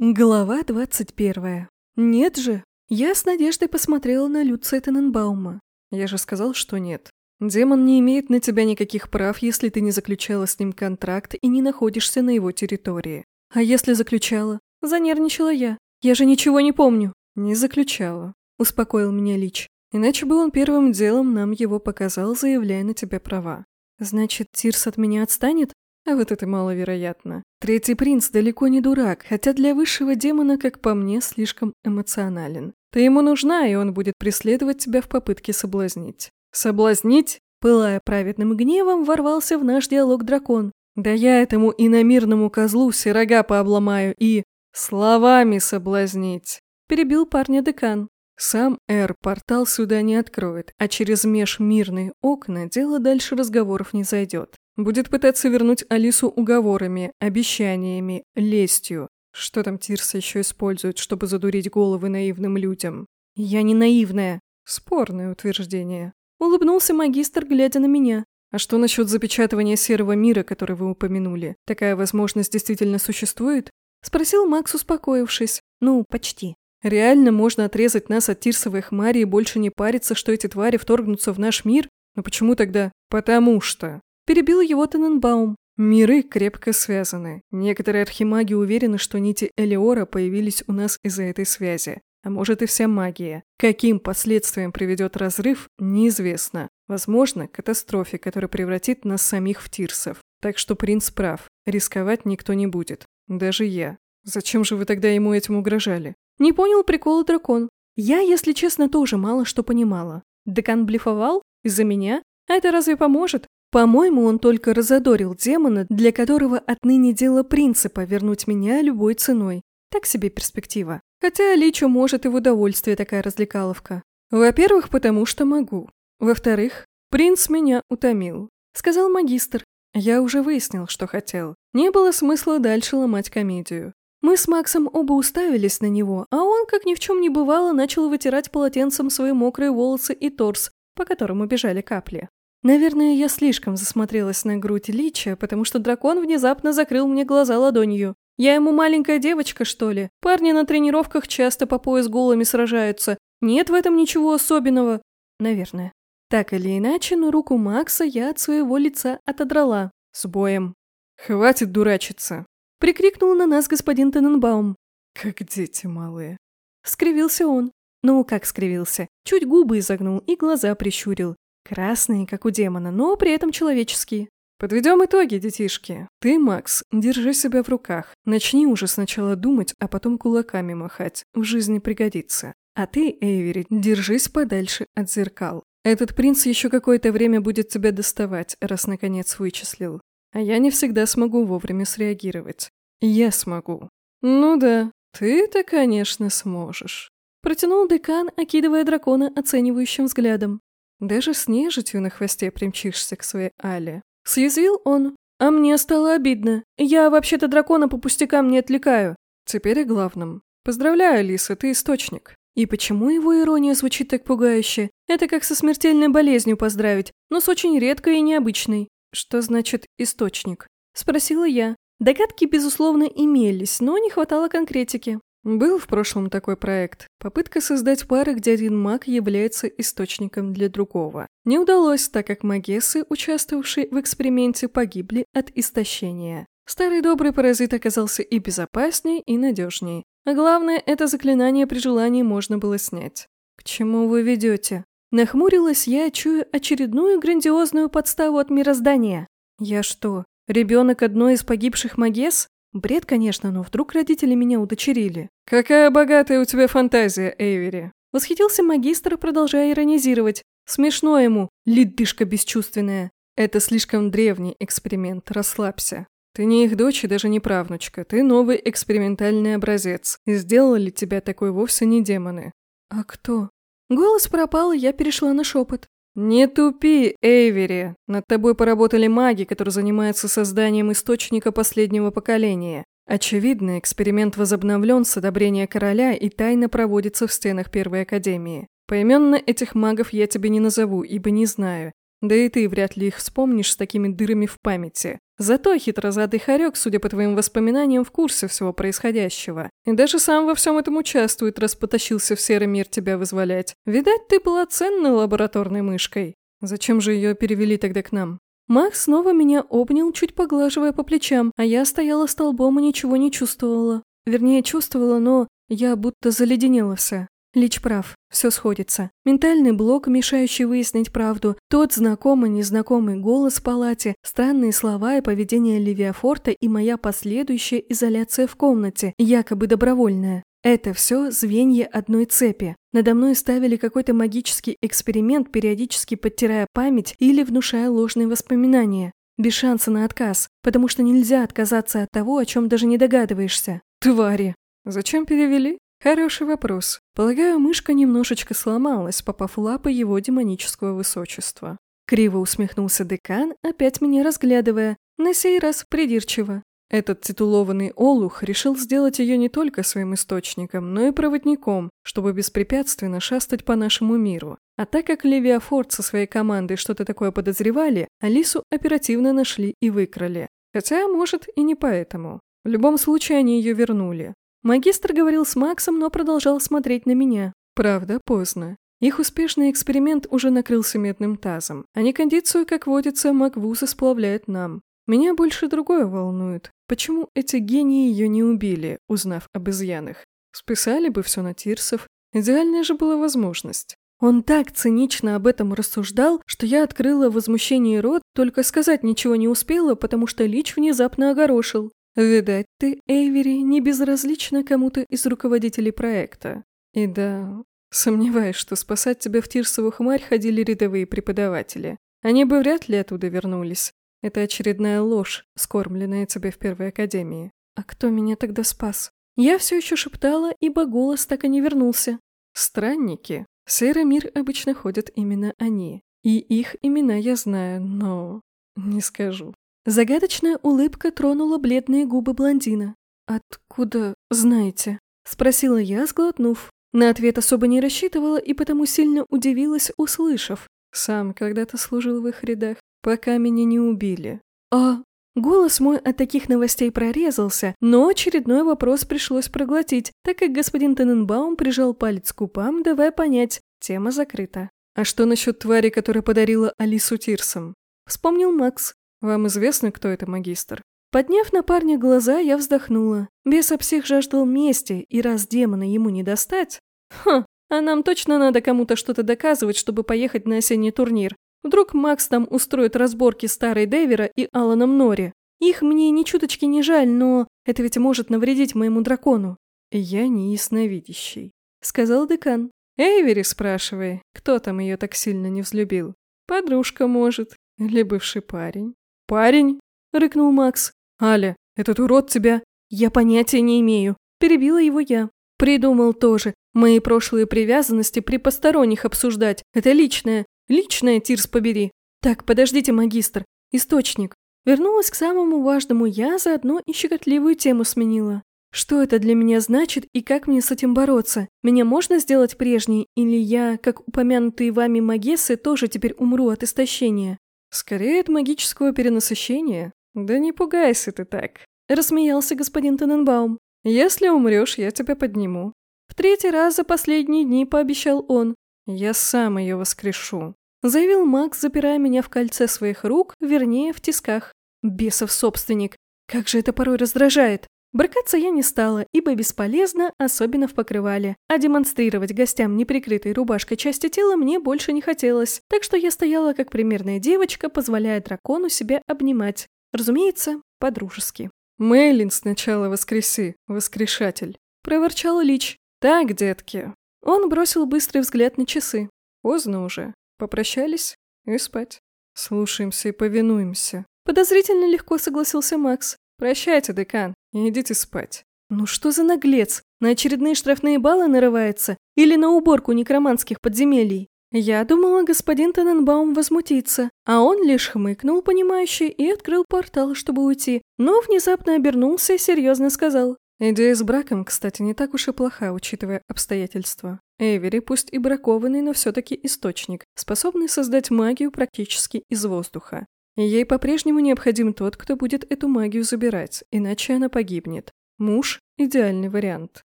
Глава двадцать первая. Нет же. Я с надеждой посмотрела на Люция Тененбаума. Я же сказал, что нет. Демон не имеет на тебя никаких прав, если ты не заключала с ним контракт и не находишься на его территории. А если заключала? Занервничала я. Я же ничего не помню. Не заключала. Успокоил меня Лич. Иначе бы он первым делом нам его показал, заявляя на тебя права. Значит, Тирс от меня отстанет? А вот это маловероятно. Третий принц далеко не дурак, хотя для высшего демона, как по мне, слишком эмоционален. Ты ему нужна, и он будет преследовать тебя в попытке соблазнить. Соблазнить? Пылая праведным гневом, ворвался в наш диалог дракон. Да я этому иномирному козлу все рога пообломаю и... Словами соблазнить. Перебил парня декан. Сам Эр портал сюда не откроет, а через межмирные окна дело дальше разговоров не зайдет. Будет пытаться вернуть Алису уговорами, обещаниями, лестью. Что там Тирса еще использует, чтобы задурить головы наивным людям? Я не наивная. Спорное утверждение. Улыбнулся магистр, глядя на меня. А что насчет запечатывания серого мира, который вы упомянули? Такая возможность действительно существует? Спросил Макс, успокоившись. Ну, почти. Реально можно отрезать нас от Тирсовой хмари и больше не париться, что эти твари вторгнутся в наш мир? Но почему тогда? Потому что. Перебил его Тененбаум. Миры крепко связаны. Некоторые архимаги уверены, что нити Элиора появились у нас из-за этой связи. А может и вся магия. Каким последствиям приведет разрыв, неизвестно. Возможно, катастрофе, которая превратит нас самих в тирсов. Так что принц прав. Рисковать никто не будет. Даже я. Зачем же вы тогда ему этим угрожали? Не понял прикола дракон. Я, если честно, тоже мало что понимала. Декан блефовал? Из-за меня? А это разве поможет? По-моему, он только разодорил демона, для которого отныне дело принципа вернуть меня любой ценой. Так себе перспектива. Хотя Личу может и в удовольствие такая развлекаловка. Во-первых, потому что могу. Во-вторых, принц меня утомил. Сказал магистр. Я уже выяснил, что хотел. Не было смысла дальше ломать комедию. Мы с Максом оба уставились на него, а он, как ни в чем не бывало, начал вытирать полотенцем свои мокрые волосы и торс, по которому бежали капли. Наверное, я слишком засмотрелась на грудь Лича, потому что дракон внезапно закрыл мне глаза ладонью. Я ему маленькая девочка, что ли? Парни на тренировках часто по пояс голыми сражаются. Нет в этом ничего особенного. Наверное. Так или иначе, но руку Макса я от своего лица отодрала. С боем. «Хватит дурачиться!» Прикрикнул на нас господин Тененбаум. «Как дети малые!» Скривился он. Ну, как скривился. Чуть губы изогнул и глаза прищурил. Красные, как у демона, но при этом человеческие. Подведем итоги, детишки. Ты, Макс, держи себя в руках. Начни уже сначала думать, а потом кулаками махать. В жизни пригодится. А ты, Эйвери, держись подальше от зеркал. Этот принц еще какое-то время будет тебя доставать, раз наконец вычислил. А я не всегда смогу вовремя среагировать. Я смогу. Ну да, ты-то, конечно, сможешь. Протянул декан, окидывая дракона оценивающим взглядом. Даже с нежитью на хвосте примчишься к своей Але. Съязвил он. А мне стало обидно. Я вообще-то дракона по пустякам не отвлекаю. Теперь о главном. Поздравляю, Алиса, ты источник. И почему его ирония звучит так пугающе? Это как со смертельной болезнью поздравить, но с очень редкой и необычной. Что значит «источник»? Спросила я. Догадки, безусловно, имелись, но не хватало конкретики. Был в прошлом такой проект. Попытка создать пары, где один маг является источником для другого. Не удалось, так как магессы, участвовавшие в эксперименте, погибли от истощения. Старый добрый паразит оказался и безопаснее, и надежнее. А главное, это заклинание при желании можно было снять. «К чему вы ведете?» Нахмурилась я, чуя очередную грандиозную подставу от мироздания. «Я что, ребенок одной из погибших магесс? Бред, конечно, но вдруг родители меня удочерили. «Какая богатая у тебя фантазия, Эйвери!» Восхитился магистр, продолжая иронизировать. «Смешно ему, ледышка бесчувственная. Это слишком древний эксперимент, расслабься. Ты не их дочь и даже не правнучка, ты новый экспериментальный образец. И сделали тебя такой вовсе не демоны». «А кто?» Голос пропал, и я перешла на шепот. «Не тупи, Эйвери! Над тобой поработали маги, которые занимаются созданием источника последнего поколения. Очевидно, эксперимент возобновлен с одобрения короля и тайно проводится в стенах Первой Академии. Поименно этих магов я тебе не назову, ибо не знаю. Да и ты вряд ли их вспомнишь с такими дырами в памяти. Зато хитрозадый хорек, судя по твоим воспоминаниям, в курсе всего происходящего. И даже сам во всем этом участвует, раз потащился в серый мир тебя вызволять. Видать, ты была ценной лабораторной мышкой. Зачем же ее перевели тогда к нам? Макс снова меня обнял, чуть поглаживая по плечам, а я стояла столбом и ничего не чувствовала. Вернее, чувствовала, но я будто заледенела вся. Лич прав, все сходится. Ментальный блок, мешающий выяснить правду, тот знакомый незнакомый голос в палате, странные слова и поведение Левиафорта и моя последующая изоляция в комнате, якобы добровольная. Это все звенья одной цепи. Надо мной ставили какой-то магический эксперимент, периодически подтирая память или внушая ложные воспоминания. Без шанса на отказ, потому что нельзя отказаться от того, о чем даже не догадываешься. Твари! Зачем перевели? Хороший вопрос. Полагаю, мышка немножечко сломалась, попав в лапы его демонического высочества. Криво усмехнулся декан, опять меня разглядывая, на сей раз придирчиво. Этот титулованный олух решил сделать ее не только своим источником, но и проводником, чтобы беспрепятственно шастать по нашему миру. А так как Левиафорд со своей командой что-то такое подозревали, Алису оперативно нашли и выкрали. Хотя, может, и не поэтому. В любом случае, они ее вернули. Магистр говорил с Максом, но продолжал смотреть на меня. Правда, поздно. Их успешный эксперимент уже накрылся медным тазом, а не кондицию, как водится, Маквузы сплавляет нам. Меня больше другое волнует. Почему эти гении ее не убили, узнав об изъянах? Списали бы все на Тирсов. Идеальная же была возможность. Он так цинично об этом рассуждал, что я открыла возмущение рот, только сказать ничего не успела, потому что Лич внезапно огорошил. Видать, ты, Эйвери, не безразлична кому-то из руководителей проекта. И да, сомневаюсь, что спасать тебя в Тирсову хмарь ходили рядовые преподаватели. Они бы вряд ли оттуда вернулись. Это очередная ложь, скормленная тебе в первой академии. А кто меня тогда спас? Я все еще шептала, ибо голос так и не вернулся. Странники. В серый мир обычно ходят именно они. И их имена я знаю, но... не скажу. Загадочная улыбка тронула бледные губы блондина. «Откуда знаете?» – спросила я, сглотнув. На ответ особо не рассчитывала и потому сильно удивилась, услышав. «Сам когда-то служил в их рядах, пока меня не убили». «А...» Голос мой от таких новостей прорезался, но очередной вопрос пришлось проглотить, так как господин Тененбаум прижал палец к губам, давая понять, тема закрыта. «А что насчет твари, которая подарила Алису Тирсом?» Вспомнил Макс. «Вам известно, кто это магистр?» Подняв на парня глаза, я вздохнула. Бесопсих жаждал мести, и раз демона ему не достать... Хм, а нам точно надо кому-то что-то доказывать, чтобы поехать на осенний турнир. Вдруг Макс там устроит разборки старой Дэвера и Аланом Нори. Их мне ни чуточки не жаль, но это ведь может навредить моему дракону. Я не ясновидящий, сказал декан. Эйвери спрашивай, кто там ее так сильно не взлюбил. Подружка, может, или бывший парень. «Парень?» — рыкнул Макс. «Аля, этот урод тебя...» «Я понятия не имею». Перебила его я. Придумал тоже. Мои прошлые привязанности при посторонних обсуждать. Это личное. Личное, Тирс, побери. Так, подождите, магистр. Источник. Вернулась к самому важному я, заодно и щекотливую тему сменила. Что это для меня значит и как мне с этим бороться? Меня можно сделать прежней, или я, как упомянутые вами магессы, тоже теперь умру от истощения? «Скорее от магического перенасыщения. Да не пугайся ты так», — рассмеялся господин Тененбаум. «Если умрешь, я тебя подниму». В третий раз за последние дни пообещал он. «Я сам ее воскрешу», — заявил Макс, запирая меня в кольце своих рук, вернее, в тисках. Бесов собственник. Как же это порой раздражает. Брыкаться я не стала, ибо бесполезно, особенно в покрывале, а демонстрировать гостям неприкрытой рубашкой части тела мне больше не хотелось, так что я стояла как примерная девочка, позволяя дракону себя обнимать. Разумеется, по-дружески. «Мейлин сначала воскреси, воскрешатель», — проворчал Лич. «Так, детки». Он бросил быстрый взгляд на часы. Поздно уже. Попрощались и спать. Слушаемся и повинуемся. Подозрительно легко согласился Макс. «Прощайте, декан, идите спать». «Ну что за наглец? На очередные штрафные баллы нарывается? Или на уборку некроманских подземелий?» Я думала, господин Тененбаум возмутится, а он лишь хмыкнул, понимающе, и открыл портал, чтобы уйти, но внезапно обернулся и серьезно сказал. Идея с браком, кстати, не так уж и плоха, учитывая обстоятельства. Эвери, пусть и бракованный, но все-таки источник, способный создать магию практически из воздуха. Ей по-прежнему необходим тот, кто будет эту магию забирать, иначе она погибнет. Муж – идеальный вариант.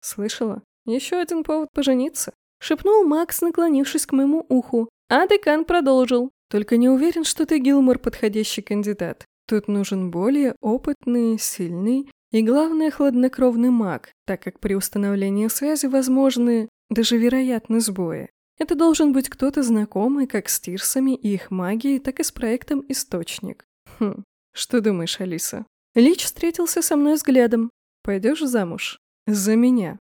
Слышала? Еще один повод пожениться. Шепнул Макс, наклонившись к моему уху. А декан продолжил. Только не уверен, что ты, Гилмор, подходящий кандидат. Тут нужен более опытный, сильный и, главное, хладнокровный маг, так как при установлении связи возможны, даже вероятны сбои. Это должен быть кто-то знакомый как с Тирсами и их магией, так и с проектом «Источник». Хм, что думаешь, Алиса? Лич встретился со мной взглядом. Пойдешь замуж? За меня.